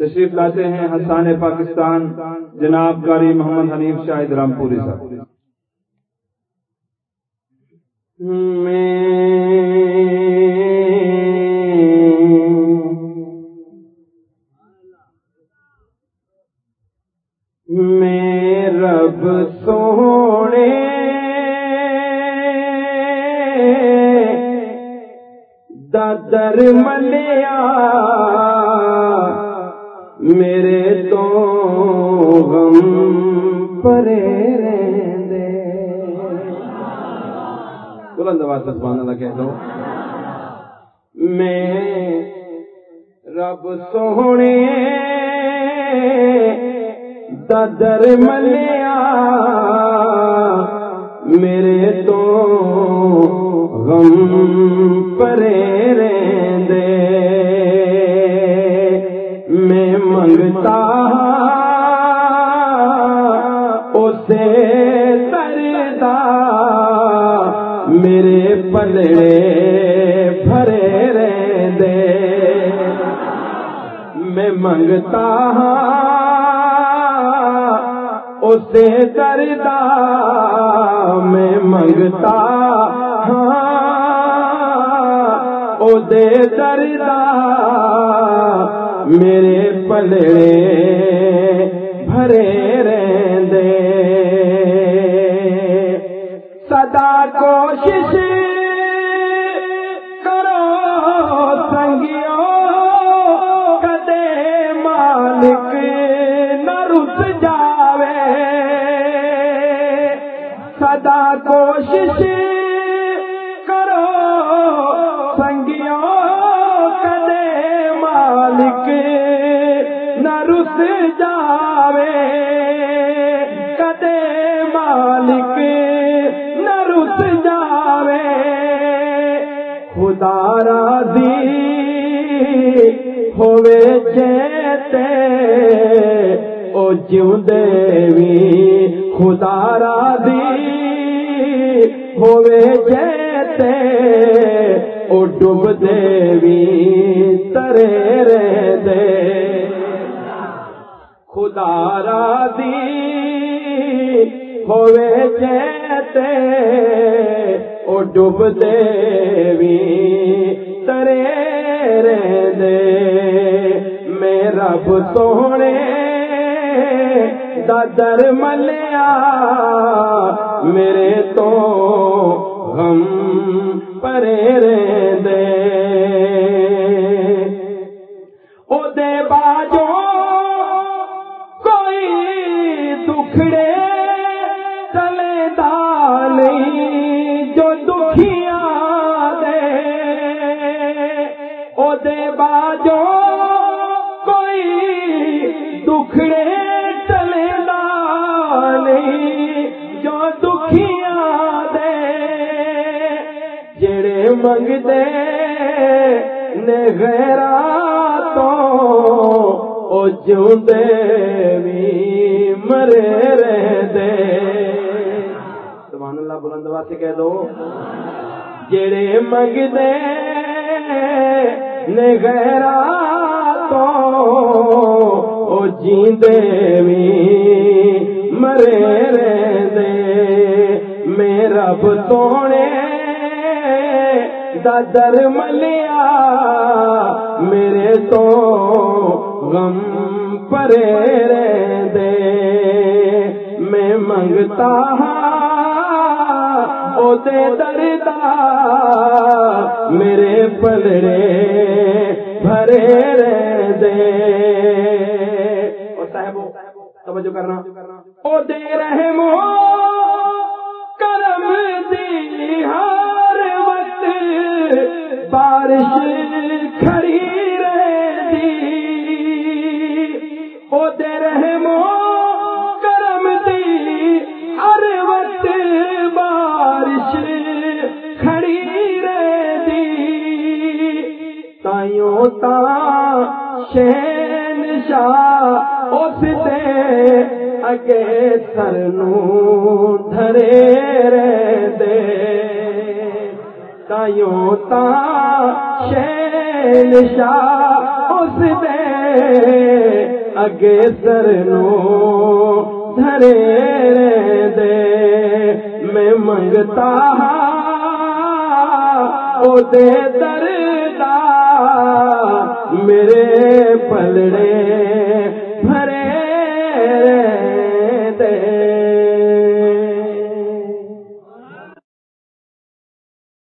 تشریف لاتے ہیں حسان پاکستان، جناب قاری محمد حنیف شاہد رامپوری صاحب۔ میں رب سونے، دادر ملیا میرے تو غم پرے رہندے۔ بلند آواز سے سبحان اللہ کہہ دو۔ میں رب سونے دادر ملیا منگتا اسے دردا میرے پلڑے بھرے رہندے۔ میں منگتا اسے دردا میں منگتا ہاں۔ او دے دردا میرے پلڑے بھرے رہندے۔ سدا کوشش کرو سنگیو، کدے مالک نہ رس جاوے۔ سدا کوشش نہ جاوے۔ کدے مالک نہ رس جاوے۔ خدا راضی ہوے جیتے او جیوندے وی خدا راضی ہوے جیتے او ڈوب دیوی خدا راضی ہوے جیتے او ڈوب دیوی، ترے رہ دے میں رب سونے، دادر ملیا، میرے تو غم پرے رہ دے باجو کوئی دکھڑے چلے دالی جو دکھیاں دے، جڑے منگدے نے غیرا تو او جوندے وی مرے رہندے سبحان اللہ، بلند آواز سے کہہ دو۔ جڑے منگدے نے تو او جیندے وی مرے رہندے۔ میں رب سونے دادر ملیا، میرے تو غم پرے رہندے۔ میں منگتا او دے دردا میرے پلڑے بھرے رہ رہندے اور صاحبو، توجہ کرنا۔ او دے رحمو کرم دی ہر وقت بارش تائیوں شین شاہ اس دے اگے سر نو دھرے رہ دے تائیوں تا شین شاہ اس دے اگے سر نو دھرے دے میں منگتا ہاں او دے در میرے پلڑے